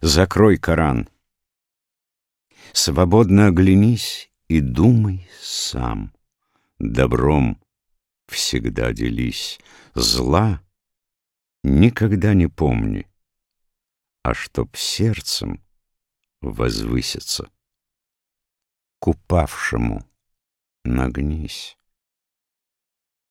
закрой Коран. Свободно оглянись и думай сам. Добром всегда делись, зла никогда не помни, а чтоб сердцем возвыситься, к упавшему нагнись.